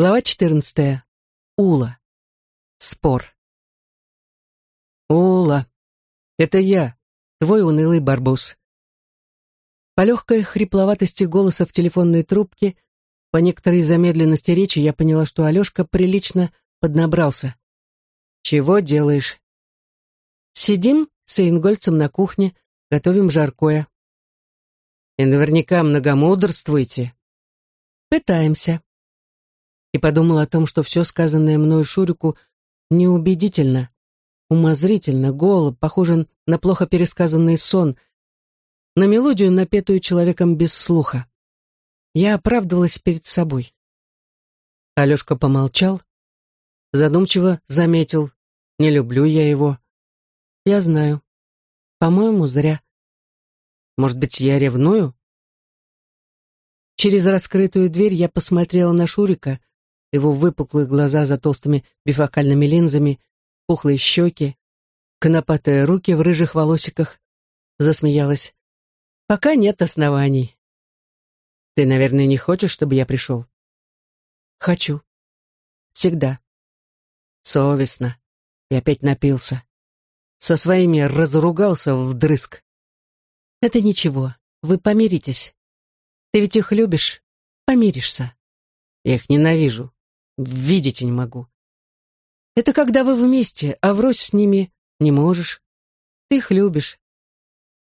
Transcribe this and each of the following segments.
Глава 14. Ула. Спор. Ула, это я, твой унылый барбус. По легкой хрипловатости голоса в телефонной трубке, по некоторой замедленности речи я поняла, что Алешка прилично поднабрался. «Чего делаешь?» «Сидим с Эйнгольцем на кухне, готовим жаркое». «И наверняка многомудрствуете». «Пытаемся» и подумал о том, что все сказанное мною Шурику неубедительно, умозрительно, голо, похоже на плохо пересказанный сон, на мелодию, напетую человеком без слуха. Я оправдывалась перед собой. Алешка помолчал, задумчиво заметил, не люблю я его. Я знаю. По-моему, зря. Может быть, я ревную? Через раскрытую дверь я посмотрела на Шурика, его выпуклые глаза за толстыми бифокальными линзами, пухлые щеки, конопатые руки в рыжих волосиках. Засмеялась. «Пока нет оснований». «Ты, наверное, не хочешь, чтобы я пришел?» «Хочу. Всегда». Совестно. И опять напился. Со своими разругался вдрызг. «Это ничего. Вы помиритесь. Ты ведь их любишь. Помиришься». «Я их ненавижу. Видеть не могу. Это когда вы вместе, а врозь с ними не можешь. Ты их любишь.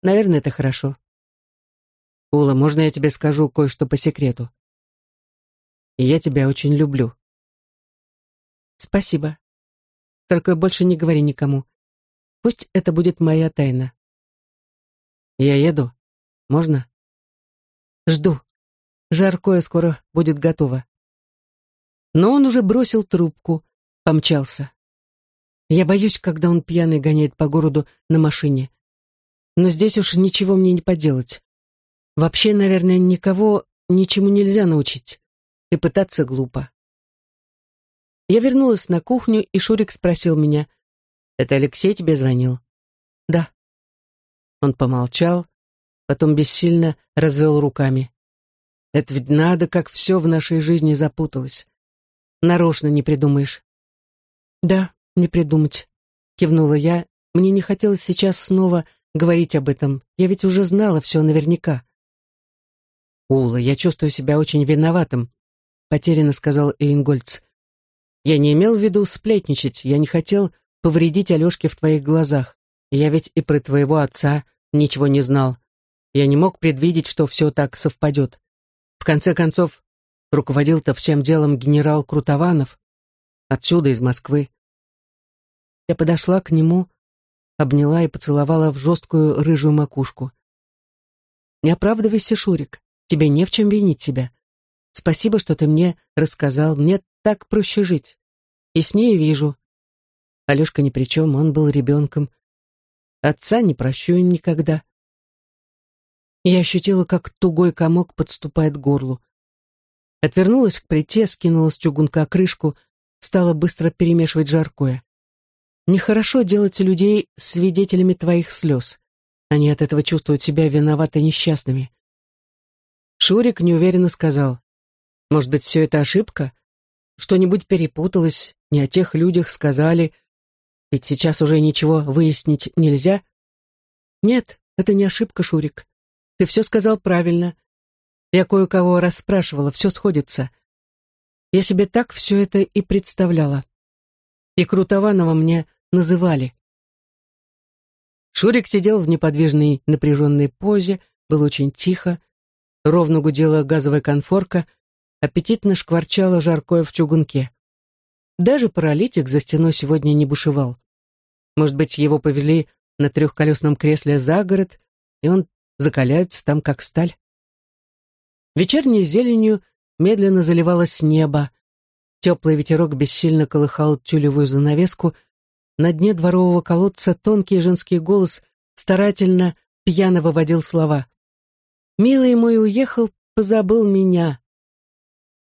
Наверное, это хорошо. Ула, можно я тебе скажу кое-что по секрету? И я тебя очень люблю. Спасибо. Только больше не говори никому. Пусть это будет моя тайна. Я еду. Можно? Жду. Жаркое скоро будет готово но он уже бросил трубку, помчался. Я боюсь, когда он пьяный гоняет по городу на машине. Но здесь уж ничего мне не поделать. Вообще, наверное, никого ничему нельзя научить. И пытаться глупо. Я вернулась на кухню, и Шурик спросил меня, «Это Алексей тебе звонил?» «Да». Он помолчал, потом бессильно развел руками. «Это ведь надо, как все в нашей жизни запуталось. Нарочно не придумаешь. Да, не придумать, кивнула я. Мне не хотелось сейчас снова говорить об этом. Я ведь уже знала все наверняка. Ула, я чувствую себя очень виноватым, потерянно сказал Эйнгольц. Я не имел в виду сплетничать, я не хотел повредить Алешке в твоих глазах. Я ведь и про твоего отца ничего не знал. Я не мог предвидеть, что все так совпадет. В конце концов, Руководил-то всем делом генерал Крутованов. Отсюда, из Москвы. Я подошла к нему, обняла и поцеловала в жесткую рыжую макушку. «Не оправдывайся, Шурик, тебе не в чем винить себя. Спасибо, что ты мне рассказал, мне так проще жить. И с ней вижу. Алешка ни при чем, он был ребенком. Отца не прощу никогда». Я ощутила, как тугой комок подступает к горлу. Отвернулась к плите, скинула с чугунка крышку, стала быстро перемешивать жаркое. Нехорошо делать людей свидетелями твоих слез. Они от этого чувствуют себя виноваты несчастными. Шурик неуверенно сказал. Может быть, все это ошибка? Что-нибудь перепуталось, не о тех людях сказали. Ведь сейчас уже ничего выяснить нельзя. Нет, это не ошибка, Шурик. Ты все сказал правильно. Я кое-кого расспрашивала, все сходится. Я себе так все это и представляла. И Крутованова мне называли. Шурик сидел в неподвижной напряженной позе, было очень тихо, ровно гудела газовая конфорка, аппетитно шкварчало жаркое в чугунке. Даже паралитик за стеной сегодня не бушевал. Может быть, его повезли на трехколесном кресле за город, и он закаляется там, как сталь. Вечерней зеленью медленно заливалось небо. Теплый ветерок бессильно колыхал тюлевую занавеску. На дне дворового колодца тонкий женский голос старательно, пьяно выводил слова. «Милый мой уехал, позабыл меня».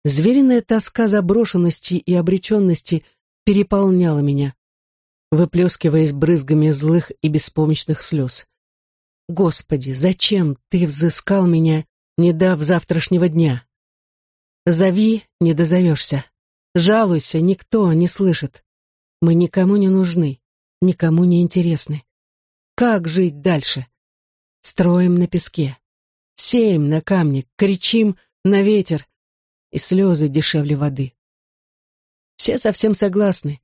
Звериная тоска заброшенности и обреченности переполняла меня, выплескиваясь брызгами злых и беспомощных слез. «Господи, зачем ты взыскал меня не дав завтрашнего дня. Зови, не дозовешься. Жалуйся, никто не слышит. Мы никому не нужны, никому не интересны. Как жить дальше? Строим на песке, сеем на камне, кричим на ветер, и слезы дешевле воды. Все совсем согласны.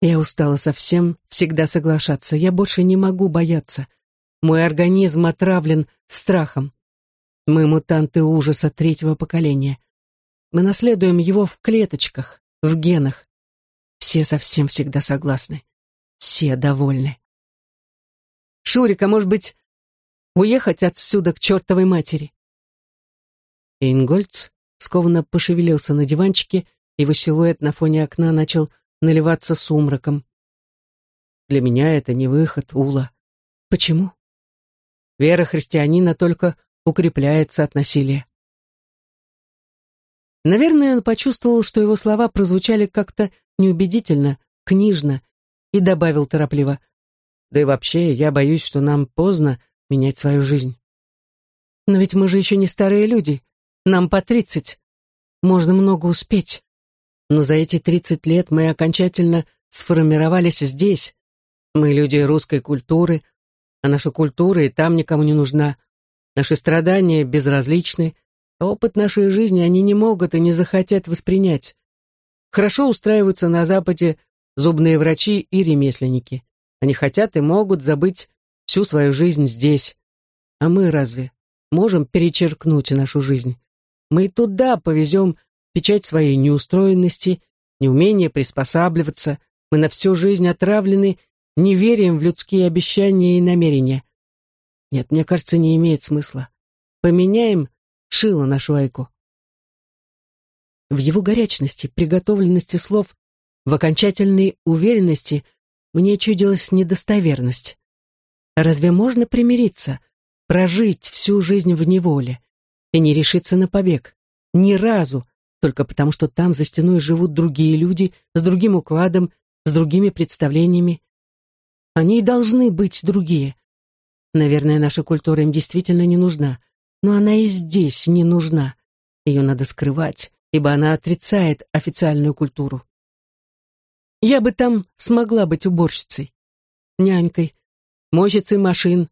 Я устала совсем всегда соглашаться. Я больше не могу бояться. Мой организм отравлен страхом. Мы мутанты ужаса третьего поколения. Мы наследуем его в клеточках, в генах. Все совсем всегда согласны. Все довольны. Шурика, может быть, уехать отсюда к чертовой матери? Эйнгольц скованно пошевелился на диванчике, его силуэт на фоне окна начал наливаться сумраком. Для меня это не выход, Ула. Почему? Вера христианина только укрепляется от насилия. Наверное, он почувствовал, что его слова прозвучали как-то неубедительно, книжно, и добавил торопливо. «Да и вообще, я боюсь, что нам поздно менять свою жизнь». «Но ведь мы же еще не старые люди. Нам по тридцать. Можно много успеть. Но за эти тридцать лет мы окончательно сформировались здесь. Мы люди русской культуры, а наша культура и там никому не нужна. Наши страдания безразличны, а опыт нашей жизни они не могут и не захотят воспринять. Хорошо устраиваются на Западе зубные врачи и ремесленники. Они хотят и могут забыть всю свою жизнь здесь. А мы разве можем перечеркнуть нашу жизнь? Мы туда повезем печать своей неустроенности, неумение приспосабливаться. Мы на всю жизнь отравлены неверием в людские обещания и намерения. Нет, мне кажется, не имеет смысла. Поменяем шило на швайку. В его горячности, приготовленности слов, в окончательной уверенности мне чудилась недостоверность. Разве можно примириться, прожить всю жизнь в неволе и не решиться на побег? Ни разу, только потому что там за стеной живут другие люди с другим укладом, с другими представлениями. Они и должны быть другие. Наверное, наша культура им действительно не нужна. Но она и здесь не нужна. Ее надо скрывать, ибо она отрицает официальную культуру. Я бы там смогла быть уборщицей, нянькой, мойщицей машин,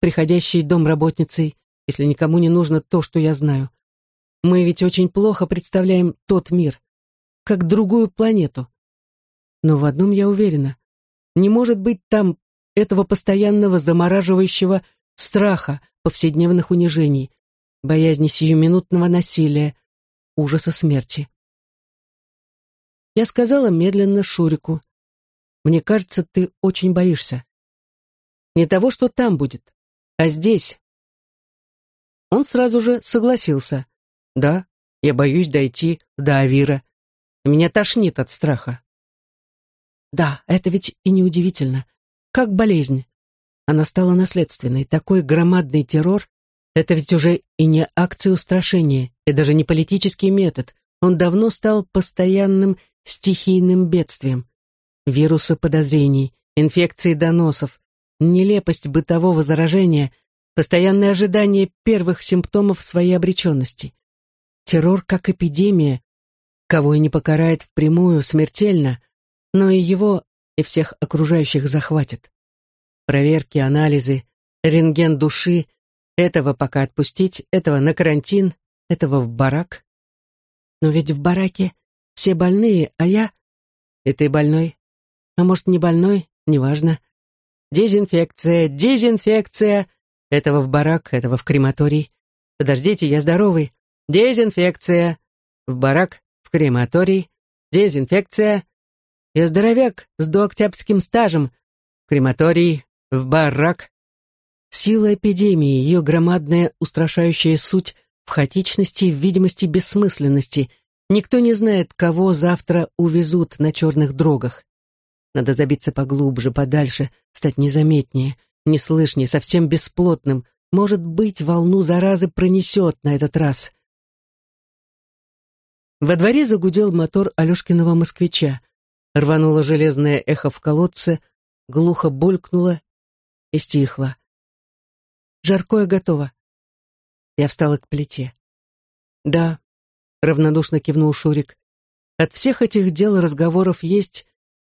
приходящей домработницей, если никому не нужно то, что я знаю. Мы ведь очень плохо представляем тот мир, как другую планету. Но в одном я уверена. Не может быть там этого постоянного замораживающего страха, повседневных унижений, боязни сиюминутного насилия, ужаса смерти. Я сказала медленно Шурику, «Мне кажется, ты очень боишься. Не того, что там будет, а здесь». Он сразу же согласился. «Да, я боюсь дойти до Авира. Меня тошнит от страха». Да, это ведь и неудивительно. Как болезнь. Она стала наследственной. Такой громадный террор — это ведь уже и не акция устрашения, и даже не политический метод. Он давно стал постоянным стихийным бедствием. Вирусы подозрений, инфекции доносов, нелепость бытового заражения, постоянное ожидание первых симптомов своей обреченности. Террор как эпидемия, кого и не покарает впрямую смертельно, но и его, и всех окружающих захватит. Проверки, анализы, рентген души, этого пока отпустить, этого на карантин, этого в барак. Но ведь в бараке все больные, а я... И ты больной. А может, не больной, неважно. Дезинфекция, дезинфекция. Этого в барак, этого в крематорий. Подождите, я здоровый. Дезинфекция. В барак, в крематорий. Дезинфекция. Я здоровяк с дооктябрьским стажем. Крематорий, в барак. Сила эпидемии, ее громадная устрашающая суть в хаотичности, в видимости бессмысленности. Никто не знает, кого завтра увезут на черных дрогах. Надо забиться поглубже, подальше, стать незаметнее, неслышнее, совсем бесплотным. Может быть, волну заразы пронесет на этот раз. Во дворе загудел мотор Алешкиного москвича. Рвануло железное эхо в колодце, глухо булькнуло и стихло. «Жаркое готово». Я встала к плите. «Да», — равнодушно кивнул Шурик. От всех этих дел и разговоров есть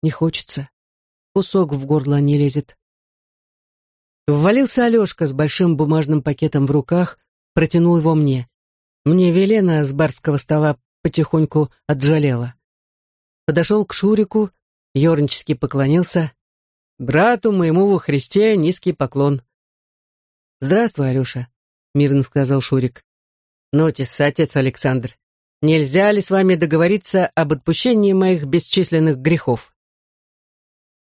не хочется. Кусок в горло не лезет. Ввалился Алешка с большим бумажным пакетом в руках, протянул его мне. Мне Велена с барского стола потихоньку отжалела. Подошел к Шурику, ернически поклонился. «Брату моему во Христе низкий поклон». «Здравствуй, Алеша», — мирно сказал Шурик. «Нотис, отец Александр, нельзя ли с вами договориться об отпущении моих бесчисленных грехов?»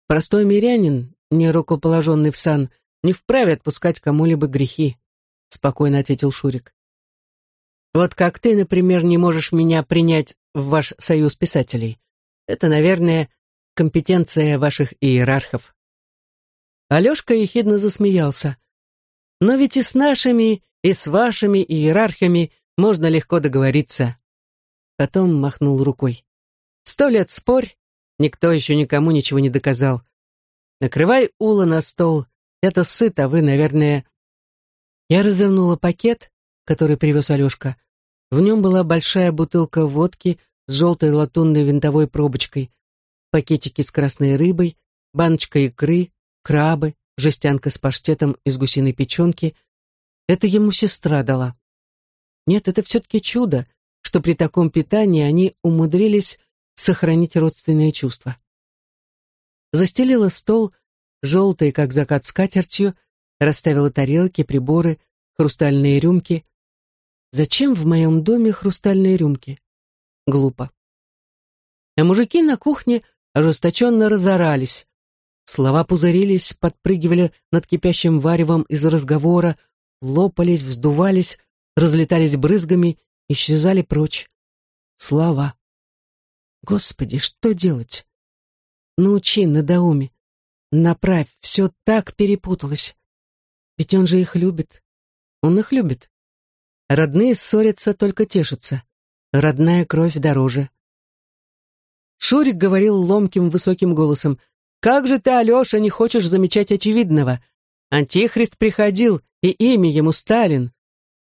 Простой мирянин, не рукоположенный в сан, не вправе отпускать кому-либо грехи, спокойно ответил Шурик. Вот как ты, например, не можешь меня принять в ваш союз писателей. Это, наверное, компетенция ваших иерархов. Алешка ехидно засмеялся. Но ведь и с нашими, и с вашими иерархами можно легко договориться. Потом махнул рукой. Сто лет спорь, никто еще никому ничего не доказал. Накрывай ула на стол, это сыто, вы, наверное... Я развернула пакет, который привез Алешка. В нем была большая бутылка водки с желтой латунной винтовой пробочкой, пакетики с красной рыбой, баночка икры, крабы, жестянка с паштетом из гусиной печенки. Это ему сестра дала. Нет, это все-таки чудо, что при таком питании они умудрились сохранить родственные чувства. Застелила стол, желтый, как закат скатертью, расставила тарелки, приборы, хрустальные рюмки. Зачем в моем доме хрустальные рюмки? Глупо. А мужики на кухне ожесточенно разорались. Слова пузырились, подпрыгивали над кипящим варевом из разговора, лопались, вздувались, разлетались брызгами, исчезали прочь. Слова. Господи, что делать? Научи, Надауми. Направь, все так перепуталось. Ведь он же их любит. Он их любит. Родные ссорятся, только тешатся. Родная кровь дороже. Шурик говорил ломким высоким голосом. «Как же ты, Алеша, не хочешь замечать очевидного? Антихрист приходил, и имя ему Сталин.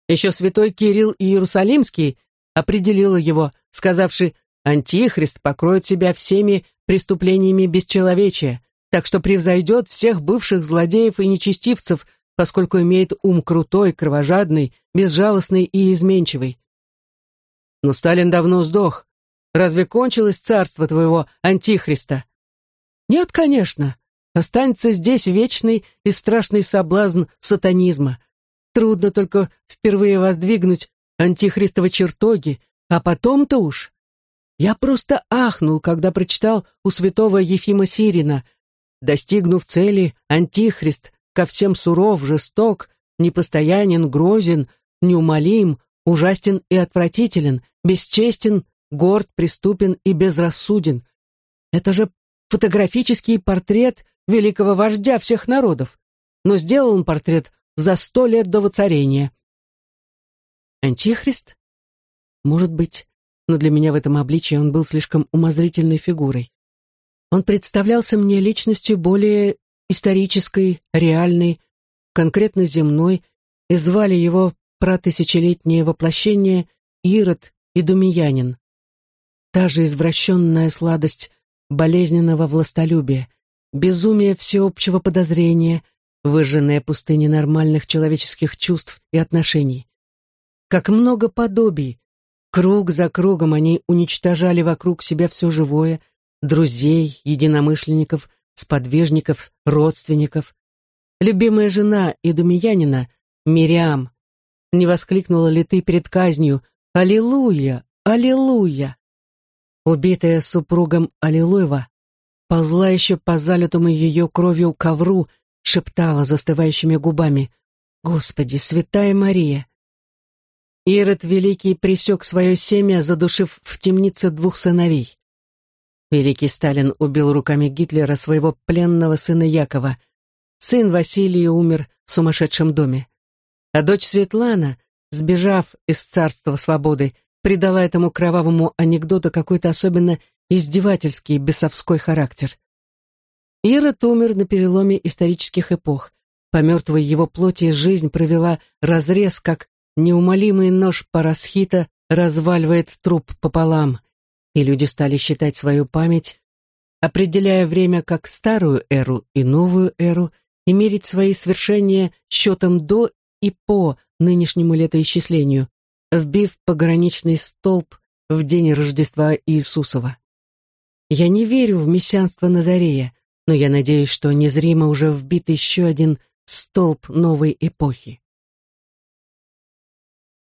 Еще святой Кирилл Иерусалимский определил его, сказавший, «Антихрист покроет себя всеми преступлениями бесчеловечия так что превзойдет всех бывших злодеев и нечестивцев, поскольку имеет ум крутой, кровожадный, безжалостный и изменчивый. Но Сталин давно сдох. Разве кончилось царство твоего антихриста? Нет, конечно. Останется здесь вечный и страшный соблазн сатанизма. Трудно только впервые воздвигнуть антихристово чертоги, а потом-то уж. Я просто ахнул, когда прочитал у святого Ефима Сирина — Достигнув цели, антихрист ко всем суров, жесток, непостоянен, грозен, неумолим, ужастен и отвратителен, бесчестен, горд, преступен и безрассуден. Это же фотографический портрет великого вождя всех народов. Но сделал он портрет за сто лет до воцарения. Антихрист? Может быть, но для меня в этом обличии он был слишком умозрительной фигурой. Он представлялся мне личностью более исторической, реальной, конкретно земной, и звали его пратысячелетнее воплощение Ирод и Думиянин. Та же извращенная сладость болезненного властолюбия, безумие всеобщего подозрения, выжженная пустыня нормальных человеческих чувств и отношений. Как много подобий, круг за кругом они уничтожали вокруг себя все живое, друзей, единомышленников, сподвижников, родственников. Любимая жена Идумиянина, Мириам, не воскликнула ли ты перед казнью «Аллилуйя! Аллилуйя!» Убитая супругом Аллилуева, ползла еще по залитому ее кровью ковру, шептала застывающими губами «Господи, святая Мария!» Ирод Великий пресек свое семя, задушив в темнице двух сыновей. Великий Сталин убил руками Гитлера своего пленного сына Якова. Сын Василий умер в сумасшедшем доме. А дочь Светлана, сбежав из царства свободы, придала этому кровавому анекдоту какой-то особенно издевательский, бесовской характер. Ирод умер на переломе исторических эпох. По мертвой его плоти жизнь провела разрез, как неумолимый нож парасхита разваливает труп пополам — и люди стали считать свою память, определяя время как старую эру и новую эру, и мерить свои свершения счетом до и по нынешнему летоисчислению, вбив пограничный столб в день Рождества Иисусова. Я не верю в мессианство Назарея, но я надеюсь, что незримо уже вбит еще один столб новой эпохи.